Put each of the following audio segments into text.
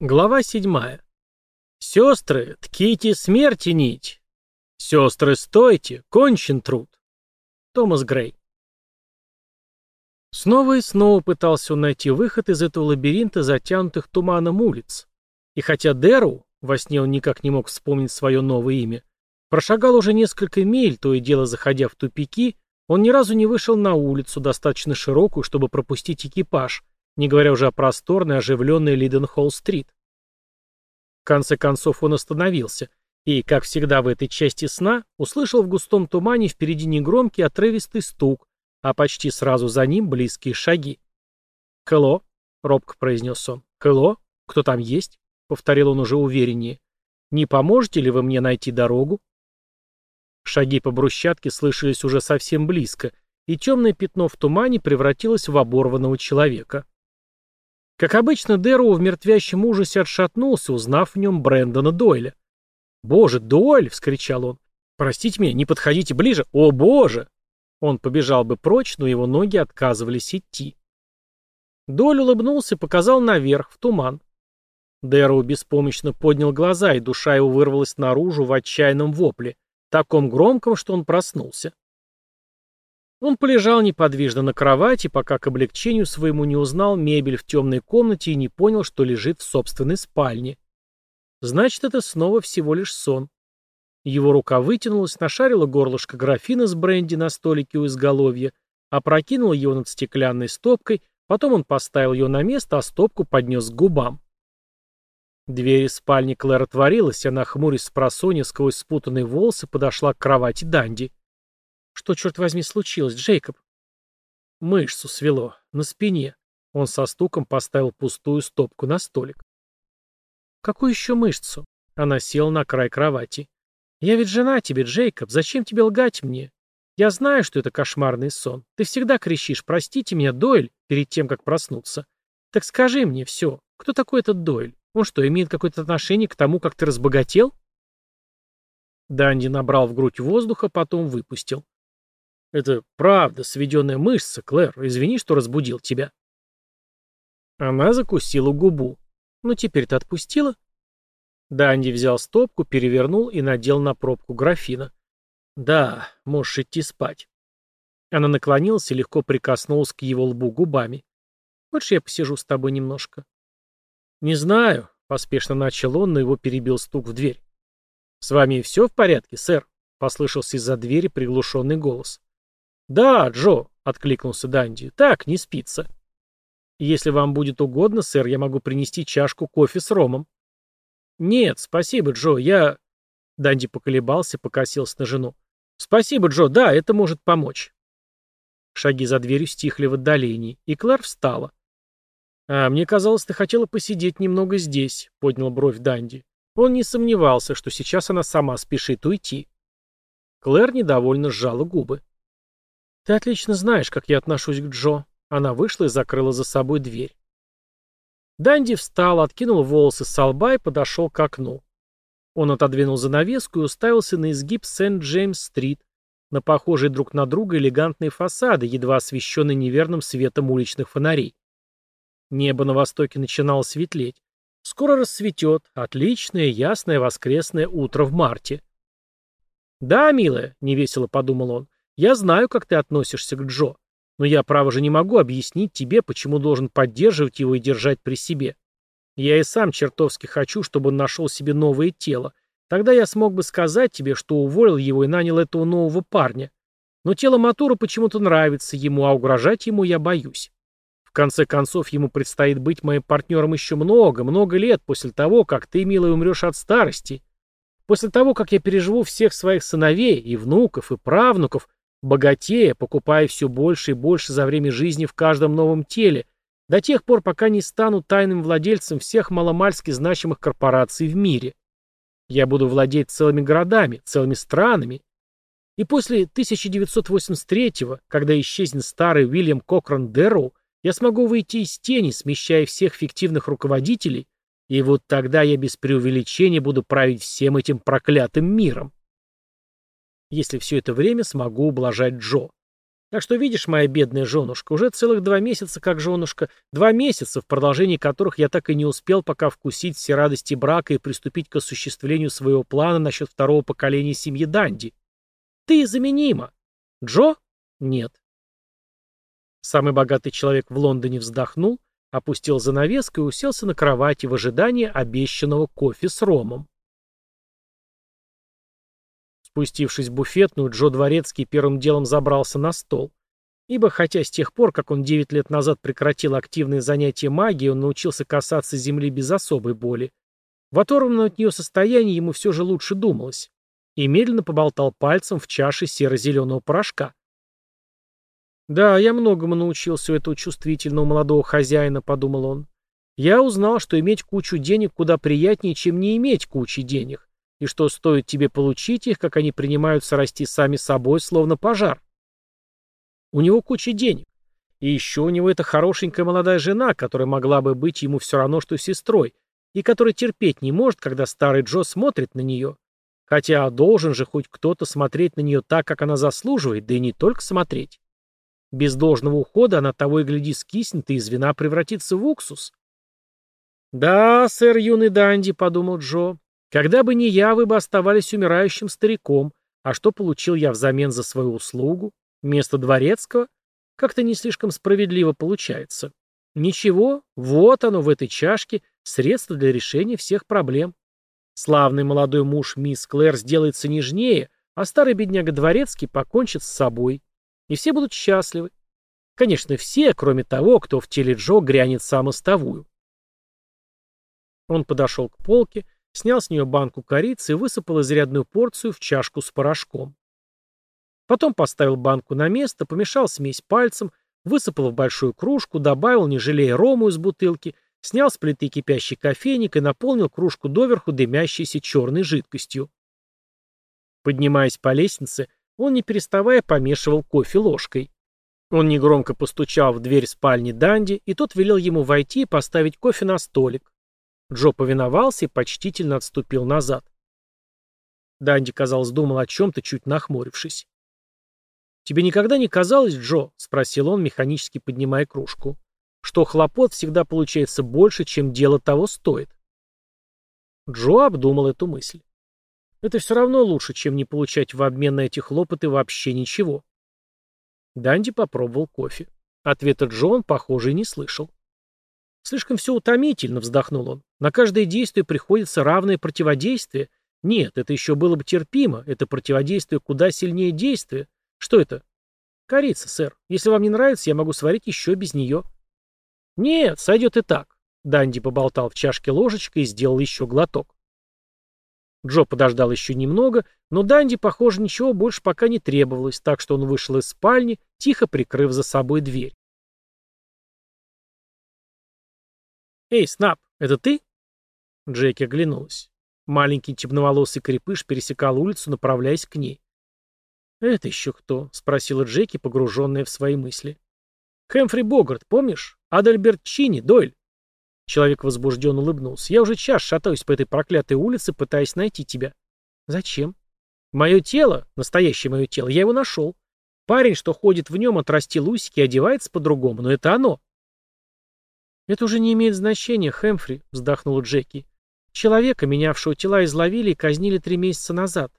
Глава седьмая. Сестры, тките смерти нить. Сестры, стойте, кончен труд. Томас Грей. Снова и снова пытался он найти выход из этого лабиринта затянутых туманом улиц. И хотя Дэру, во сне он никак не мог вспомнить свое новое имя, прошагал уже несколько миль, то и дело заходя в тупики, он ни разу не вышел на улицу, достаточно широкую, чтобы пропустить экипаж, не говоря уже о просторной, оживленной Лиденхолл-стрит. В конце концов он остановился и, как всегда в этой части сна, услышал в густом тумане впереди негромкий отрывистый стук, а почти сразу за ним близкие шаги. «Хэлло», — робко произнес он. «Хэлло? Кто там есть?» — повторил он уже увереннее. «Не поможете ли вы мне найти дорогу?» Шаги по брусчатке слышались уже совсем близко, и темное пятно в тумане превратилось в оборванного человека. Как обычно, Дэрроу в мертвящем ужасе отшатнулся, узнав в нем Брэндона Дойля. «Боже, Дойль!» — вскричал он. «Простите меня, не подходите ближе! О, боже!» Он побежал бы прочь, но его ноги отказывались идти. Дойль улыбнулся и показал наверх, в туман. Дэрроу беспомощно поднял глаза, и душа его вырвалась наружу в отчаянном вопле, таком громком, что он проснулся. Он полежал неподвижно на кровати, пока к облегчению своему не узнал мебель в темной комнате и не понял, что лежит в собственной спальне. Значит, это снова всего лишь сон. Его рука вытянулась, нашарила горлышко графина с бренди на столике у изголовья, опрокинула его над стеклянной стопкой, потом он поставил ее на место, а стопку поднес к губам. Дверь из спальни Клэр отворилась, она, хмурясь с просонья сквозь спутанные волосы, подошла к кровати Данди. Что, черт возьми, случилось, Джейкоб? Мышцу свело. На спине. Он со стуком поставил пустую стопку на столик. Какую еще мышцу? Она села на край кровати. Я ведь жена тебе, Джейкоб. Зачем тебе лгать мне? Я знаю, что это кошмарный сон. Ты всегда кричишь «Простите меня, Дойль», перед тем, как проснуться. Так скажи мне все. Кто такой этот Дойль? Он что, имеет какое-то отношение к тому, как ты разбогател? Данди набрал в грудь воздуха, потом выпустил. Это правда, сведенная мышца, Клэр. Извини, что разбудил тебя. Она закусила губу. Ну, теперь ты отпустила? Данди взял стопку, перевернул и надел на пробку графина. Да, можешь идти спать. Она наклонилась и легко прикоснулась к его лбу губами. Хочешь, я посижу с тобой немножко? Не знаю, поспешно начал он, но его перебил стук в дверь. С вами все в порядке, сэр? Послышался из-за двери приглушенный голос. «Да, Джо», — откликнулся Данди, — «так, не спится». «Если вам будет угодно, сэр, я могу принести чашку кофе с ромом». «Нет, спасибо, Джо, я...» Данди поколебался, покосился на жену. «Спасибо, Джо, да, это может помочь». Шаги за дверью стихли в отдалении, и Клэр встала. «А мне казалось, ты хотела посидеть немного здесь», — поднял бровь Данди. Он не сомневался, что сейчас она сама спешит уйти. Клэр недовольно сжала губы. «Ты отлично знаешь, как я отношусь к Джо». Она вышла и закрыла за собой дверь. Данди встал, откинул волосы с лба и подошел к окну. Он отодвинул занавеску и уставился на изгиб Сент-Джеймс-стрит, на похожие друг на друга элегантные фасады, едва освещенные неверным светом уличных фонарей. Небо на востоке начинало светлеть. Скоро рассветет. Отличное, ясное воскресное утро в марте. «Да, милая», — невесело подумал он, я знаю, как ты относишься к Джо, но я, право же, не могу объяснить тебе, почему должен поддерживать его и держать при себе. Я и сам чертовски хочу, чтобы он нашел себе новое тело. Тогда я смог бы сказать тебе, что уволил его и нанял этого нового парня. Но тело Матура почему-то нравится ему, а угрожать ему я боюсь. В конце концов, ему предстоит быть моим партнером еще много, много лет после того, как ты, милый, умрешь от старости. После того, как я переживу всех своих сыновей, и внуков, и правнуков, богатея, покупая все больше и больше за время жизни в каждом новом теле, до тех пор, пока не стану тайным владельцем всех маломальски значимых корпораций в мире. Я буду владеть целыми городами, целыми странами. И после 1983-го, когда исчезнет старый Уильям Кокрон Дэрроу, я смогу выйти из тени, смещая всех фиктивных руководителей, и вот тогда я без преувеличения буду править всем этим проклятым миром если все это время смогу ублажать Джо. Так что, видишь, моя бедная женушка, уже целых два месяца как женушка, два месяца, в продолжении которых я так и не успел пока вкусить все радости брака и приступить к осуществлению своего плана насчет второго поколения семьи Данди. Ты заменима. Джо? Нет. Самый богатый человек в Лондоне вздохнул, опустил занавеску и уселся на кровати в ожидании обещанного кофе с ромом. Спустившись в буфетную, Джо Дворецкий первым делом забрался на стол. Ибо, хотя с тех пор, как он 9 лет назад прекратил активные занятия магией, он научился касаться земли без особой боли, в оторванном от нее состоянии ему все же лучше думалось. И медленно поболтал пальцем в чаше серо-зеленого порошка. «Да, я многому научился у этого чувствительного молодого хозяина», — подумал он. «Я узнал, что иметь кучу денег куда приятнее, чем не иметь кучи денег и что стоит тебе получить их, как они принимаются расти сами собой, словно пожар. У него куча денег. И еще у него эта хорошенькая молодая жена, которая могла бы быть ему все равно, что сестрой, и которая терпеть не может, когда старый Джо смотрит на нее. Хотя должен же хоть кто-то смотреть на нее так, как она заслуживает, да и не только смотреть. Без должного ухода она того и гляди скиснет и из вина превратится в уксус. «Да, сэр юный Данди», — подумал Джо, когда бы не я, вы бы оставались умирающим стариком. А что получил я взамен за свою услугу? Место дворецкого? Как-то не слишком справедливо получается. Ничего, вот оно в этой чашке, средство для решения всех проблем. Славный молодой муж мисс Клэр сделается нежнее, а старый бедняга дворецкий покончит с собой. И все будут счастливы. Конечно, все, кроме того, кто в теле Джо грянет самостовую. Он подошел к полке, снял с нее банку корицы и высыпал изрядную порцию в чашку с порошком. Потом поставил банку на место, помешал смесь пальцем, высыпал в большую кружку, добавил, не жалея рому из бутылки, снял с плиты кипящий кофейник и наполнил кружку доверху дымящейся черной жидкостью. Поднимаясь по лестнице, он, не переставая, помешивал кофе ложкой. Он негромко постучал в дверь спальни Данди, и тот велел ему войти и поставить кофе на столик. Джо повиновался и почтительно отступил назад. Данди, казалось, думал о чем-то, чуть нахмурившись. «Тебе никогда не казалось, Джо?» — спросил он, механически поднимая кружку. «Что хлопот всегда получается больше, чем дело того стоит?» Джо обдумал эту мысль. «Это все равно лучше, чем не получать в обмен на эти хлопоты вообще ничего». Данди попробовал кофе. Ответа Джо он, похоже, и не слышал. Слишком все утомительно, вздохнул он. На каждое действие приходится равное противодействие. Нет, это еще было бы терпимо. Это противодействие куда сильнее действия. Что это? Корица, сэр. Если вам не нравится, я могу сварить еще без нее. Нет, сойдет и так. Данди поболтал в чашке ложечкой и сделал еще глоток. Джо подождал еще немного, но Данди, похоже, ничего больше пока не требовалось, так что он вышел из спальни, тихо прикрыв за собой дверь. «Эй, Снап, это ты?» Джеки оглянулась. Маленький темноволосый крепыш пересекал улицу, направляясь к ней. «Это еще кто?» — спросила Джеки, погруженная в свои мысли. «Хэмфри Богарт, помнишь? Адальберт Чини, Дойль?» Человек возбужденно улыбнулся. «Я уже час шатаюсь по этой проклятой улице, пытаясь найти тебя». «Зачем?» «Мое тело, настоящее мое тело, я его нашел. Парень, что ходит в нем, отрастил усики и одевается по-другому, но это оно. «Это уже не имеет значения, Хэмфри», — вздохнула Джеки. «Человека, менявшего тела, изловили и казнили три месяца назад.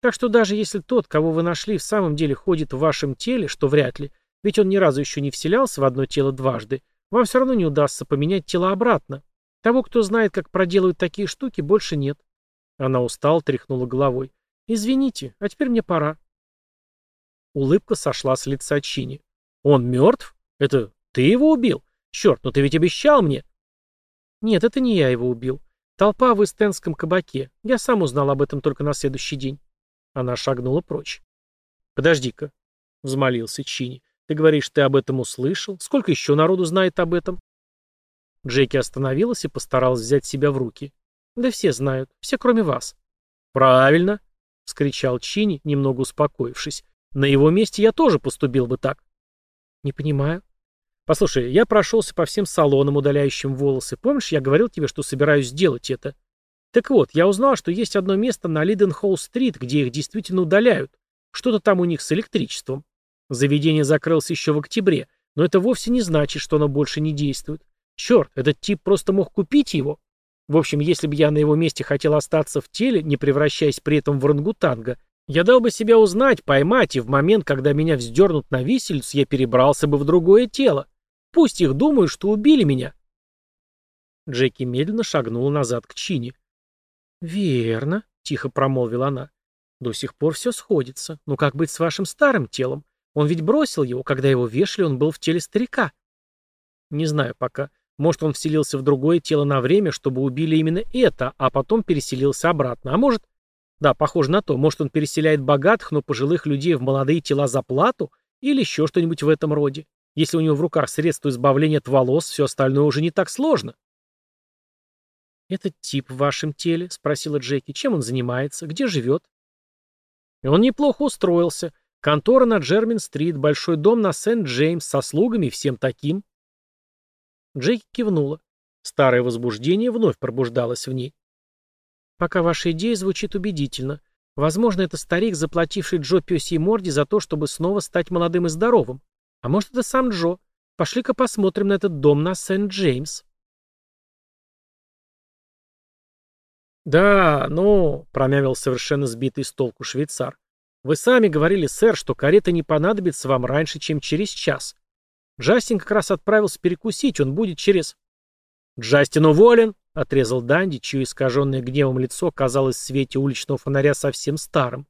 Так что даже если тот, кого вы нашли, в самом деле ходит в вашем теле, что вряд ли, ведь он ни разу еще не вселялся в одно тело дважды, вам все равно не удастся поменять тело обратно. Того, кто знает, как проделывают такие штуки, больше нет». Она устала, тряхнула головой. «Извините, а теперь мне пора». Улыбка сошла с лица Чини. «Он мертв? Это ты его убил?» Черт, ну ты ведь обещал мне. Нет, это не я его убил. Толпа в эстенском кабаке. Я сам узнал об этом только на следующий день. Она шагнула прочь. Подожди-ка, взмолился Чини. Ты говоришь, ты об этом услышал? Сколько еще народу знает об этом? Джеки остановилась и постаралась взять себя в руки. Да все знают, все кроме вас. Правильно, вскричал Чини, немного успокоившись. На его месте я тоже поступил бы так. Не понимаю. Послушай, я прошелся по всем салонам, удаляющим волосы. Помнишь, я говорил тебе, что собираюсь сделать это? Так вот, я узнал, что есть одно место на Лиденхолл-стрит, где их действительно удаляют. Что-то там у них с электричеством. Заведение закрылось еще в октябре, но это вовсе не значит, что оно больше не действует. Черт, этот тип просто мог купить его. В общем, если бы я на его месте хотел остаться в теле, не превращаясь при этом в рангутанга, я дал бы себя узнать, поймать, и в момент, когда меня вздернут на висельцу, я перебрался бы в другое тело. Пусть их думают, что убили меня. Джеки медленно шагнула назад к Чине. «Верно», — тихо промолвила она. «До сих пор все сходится. Но как быть с вашим старым телом? Он ведь бросил его, когда его вешали, он был в теле старика». «Не знаю пока. Может, он вселился в другое тело на время, чтобы убили именно это, а потом переселился обратно. А может... Да, похоже на то. Может, он переселяет богатых, но пожилых людей в молодые тела за плату? Или еще что-нибудь в этом роде? Если у него в руках средства избавления от волос, все остальное уже не так сложно. «Этот тип в вашем теле?» — спросила Джеки. «Чем он занимается? Где живет?» Он неплохо устроился. Контора на Джермин-стрит, большой дом на Сент-Джеймс со слугами и всем таким. Джеки кивнула. Старое возбуждение вновь пробуждалось в ней. «Пока ваша идея звучит убедительно. Возможно, это старик, заплативший Джо пёсьей морде за то, чтобы снова стать молодым и здоровым. А может, это сам Джо. Пошли-ка посмотрим на этот дом на Сент-Джеймс». «Да, ну», — промямил совершенно сбитый с толку швейцар. «Вы сами говорили, сэр, что карета не понадобится вам раньше, чем через час. Джастин как раз отправился перекусить, он будет через...» «Джастин уволен!» — отрезал Данди, чье искаженное гневом лицо казалось в свете уличного фонаря совсем старым.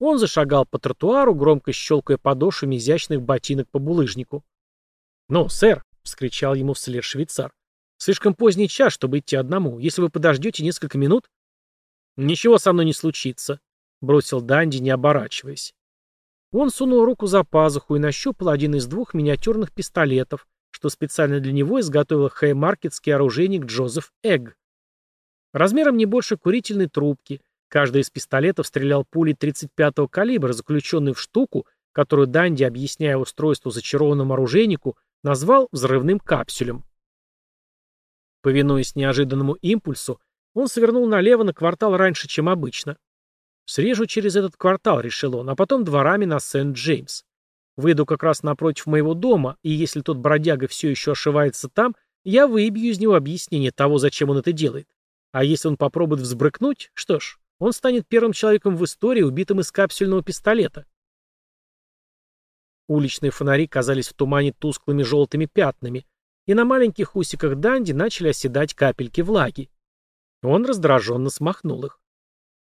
Он зашагал по тротуару, громко щелкая подошвами изящных ботинок по булыжнику. «Ну, сэр!» — вскричал ему вслед швейцар. «Слишком поздний час, чтобы идти одному. Если вы подождете несколько минут...» «Ничего со мной не случится», — бросил Данди, не оборачиваясь. Он сунул руку за пазуху и нащупал один из двух миниатюрных пистолетов, что специально для него изготовил хеймаркетский оружейник Джозеф Эгг. Размером не больше курительной трубки, каждый из пистолетов стрелял пулей 35-го калибра, заключенной в штуку, которую Данди, объясняя устройство зачарованному оружейнику, назвал взрывным капсюлем. Повинуясь неожиданному импульсу, он свернул налево на квартал раньше, чем обычно. Срежу через этот квартал, решил он, а потом дворами на Сент-Джеймс. Выйду как раз напротив моего дома, и если тот бродяга все еще ошивается там, я выбью из него объяснение того, зачем он это делает. А если он попробует взбрыкнуть, что ж, он станет первым человеком в истории, убитым из капсюльного пистолета. Уличные фонари казались в тумане тусклыми желтыми пятнами, и на маленьких усиках Данди начали оседать капельки влаги. Он раздраженно смахнул их.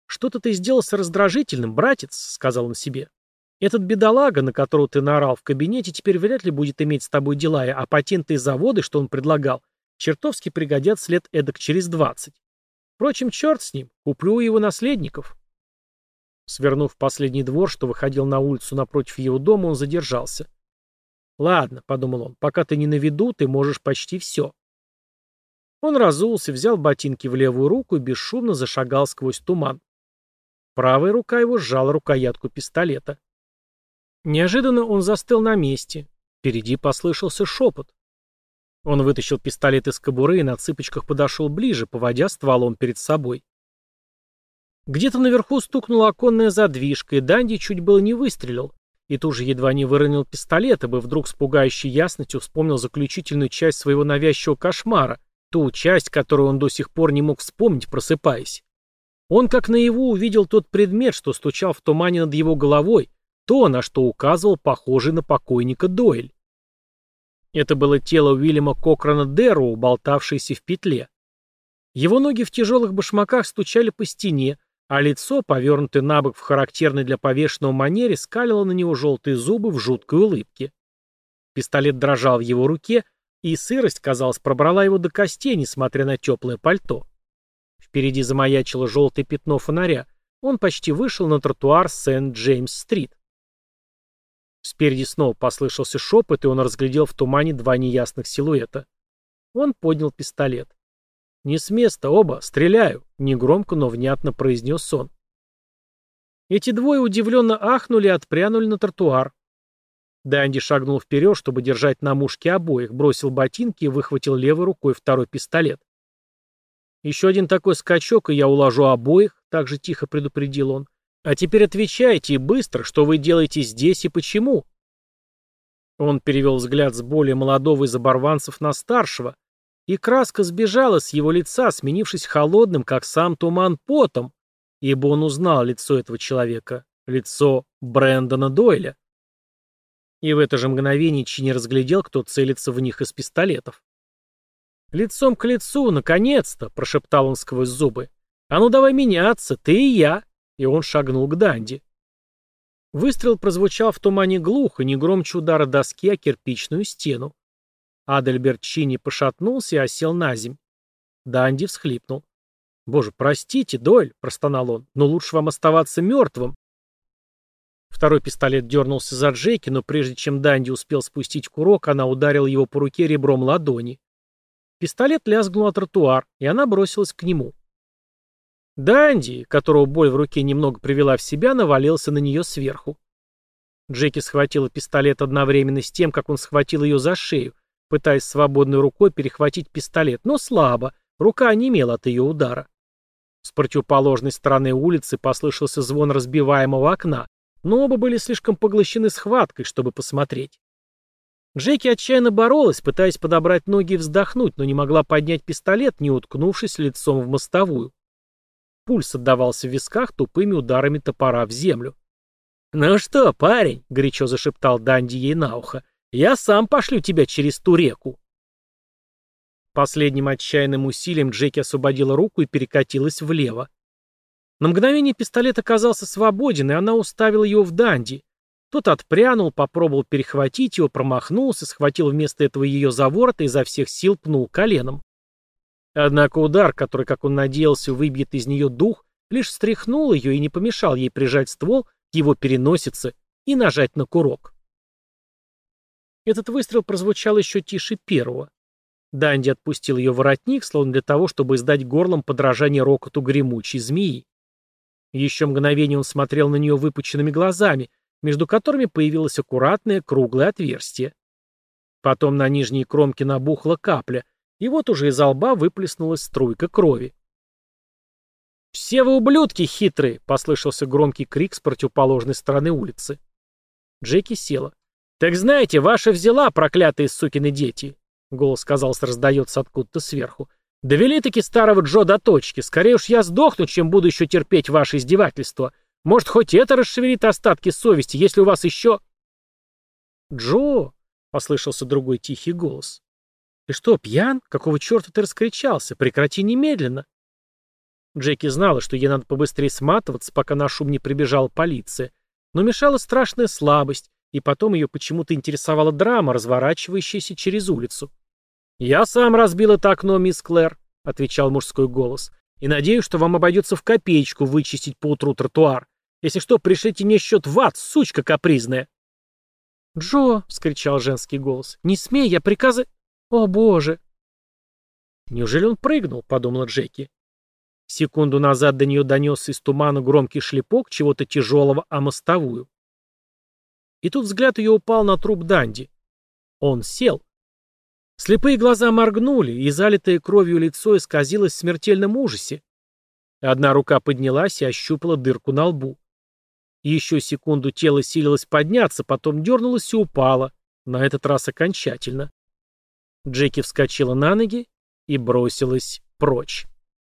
«Что-то ты сделался раздражительным, братец», — сказал он себе. «Этот бедолага, на которого ты наорал в кабинете, теперь вряд ли будет иметь с тобой дела, а патенты и заводы, что он предлагал, чертовски пригодят след эдак через двадцать. Впрочем, черт с ним, куплю его наследников». Свернув последний двор, что выходил на улицу напротив его дома, он задержался. «Ладно», — подумал он, — «пока ты не на виду, ты можешь почти все». Он разулся, взял ботинки в левую руку и бесшумно зашагал сквозь туман. Правая рука его сжала рукоятку пистолета. Неожиданно он застыл на месте. Впереди послышался шепот. Он вытащил пистолет из кобуры и на цыпочках подошел ближе, поводя стволом перед собой. Где-то наверху стукнула оконная задвижка, и Данди чуть было не выстрелил, и тут же едва не выронил пистолет, ибо вдруг с пугающей ясностью вспомнил заключительную часть своего навязчивого кошмара, ту часть, которую он до сих пор не мог вспомнить, просыпаясь. Он как наяву увидел тот предмет, что стучал в тумане над его головой, то, на что указывал похожий на покойника Дойль. Это было тело Уильяма Кокрана Дэрроу, болтавшееся в петле. Его ноги в тяжелых башмаках стучали по стене, а лицо, повернутое на бок в характерной для повешенного манере, скалило на него желтые зубы в жуткой улыбке. Пистолет дрожал в его руке, и сырость, казалось, пробрала его до костей, несмотря на теплое пальто. Впереди замаячило желтое пятно фонаря. Он почти вышел на тротуар Сент-Джеймс-стрит. Спереди снова послышался шепот, и он разглядел в тумане два неясных силуэта. Он поднял пистолет. «Не с места, оба, стреляю», — негромко, но внятно произнес он. Эти двое удивленно ахнули и отпрянули на тротуар. Данди шагнул вперед, чтобы держать на мушке обоих, бросил ботинки и выхватил левой рукой второй пистолет. «Еще один такой скачок, и я уложу обоих», — так же тихо предупредил он. А теперь отвечайте быстро, что вы делаете здесь и почему. Он перевел взгляд с более молодого из оборванцев на старшего, и краска сбежала с его лица, сменившись холодным, как сам туман, потом, ибо он узнал лицо этого человека, лицо Брэндона Дойля. И в это же мгновение Чи разглядел, кто целится в них из пистолетов. «Лицом к лицу, наконец-то!» — прошептал он сквозь зубы. «А ну давай меняться, ты и я!» И он шагнул к Данди. Выстрел прозвучал в тумане глухо, не громче удара доски о кирпичную стену. Адальберт Чини пошатнулся и осел на земь. Данди всхлипнул. «Боже, простите, Дойль», — простонал он, — «но лучше вам оставаться мертвым». Второй пистолет дернулся за Джеки, но прежде чем Данди успел спустить курок, она ударила его по руке ребром ладони. Пистолет лязгнул о тротуар, и она бросилась к нему. Данди, которого боль в руке немного привела в себя, навалился на нее сверху. Джеки схватила пистолет одновременно с тем, как он схватил ее за шею, пытаясь свободной рукой перехватить пистолет, но слабо, рука онемела от ее удара. С противоположной стороны улицы послышался звон разбиваемого окна, но оба были слишком поглощены схваткой, чтобы посмотреть. Джеки отчаянно боролась, пытаясь подобрать ноги и вздохнуть, но не могла поднять пистолет, не уткнувшись лицом в мостовую. Пульс отдавался в висках тупыми ударами топора в землю. «Ну что, парень?» — горячо зашептал Данди ей на ухо. «Я сам пошлю тебя через ту реку». Последним отчаянным усилием Джеки освободила руку и перекатилась влево. На мгновение пистолет оказался свободен, и она уставила его в Данди. Тот отпрянул, попробовал перехватить его, промахнулся, схватил вместо этого ее за ворот и изо всех сил пнул коленом. Однако удар, который, как он надеялся, выбьет из нее дух, лишь встряхнул ее и не помешал ей прижать ствол к его переносице и нажать на курок. Этот выстрел прозвучал еще тише первого. Данди отпустил ее воротник, словно для того, чтобы издать горлом подражание рокоту гремучей змеи. Еще мгновение он смотрел на нее выпученными глазами, между которыми появилось аккуратное круглое отверстие. Потом на нижней кромке набухла капля, и вот уже из лба выплеснулась струйка крови. «Все вы ублюдки хитрые!» — послышался громкий крик с противоположной стороны улицы. Джеки села. «Так знаете, ваша взяла, проклятые сукины дети!» Голос, казалось, раздается откуда-то сверху. «Довели-таки старого Джо до точки. Скорее уж я сдохну, чем буду еще терпеть ваше издевательство. Может, хоть это расшевелит остатки совести, если у вас еще...» «Джо!» — послышался другой тихий голос. «Ты что, пьян? Какого черта ты раскричался? Прекрати немедленно!» Джеки знала, что ей надо побыстрее сматываться, пока на шум не прибежала полиция, но мешала страшная слабость, и потом ее почему-то интересовала драма, разворачивающаяся через улицу. «Я сам разбил это окно, мисс Клэр», — отвечал мужской голос, «и надеюсь, что вам обойдется в копеечку вычистить поутру тротуар. Если что, пришлите мне счет в ад, сучка капризная». «Джо!» — вскричал женский голос. «Не смей, я приказы...» «О, боже!» «Неужели он прыгнул?» — подумала Джеки. Секунду назад до нее донесся из тумана громкий шлепок чего-то тяжелого о мостовую. И тут взгляд ее упал на труп Данди. Он сел. Слепые глаза моргнули, и залитое кровью лицо исказилось в смертельном ужасе. Одна рука поднялась и ощупала дырку на лбу. Еще секунду тело силилось подняться, потом дернулось и упало, на этот раз окончательно. Джеки вскочила на ноги и бросилась прочь.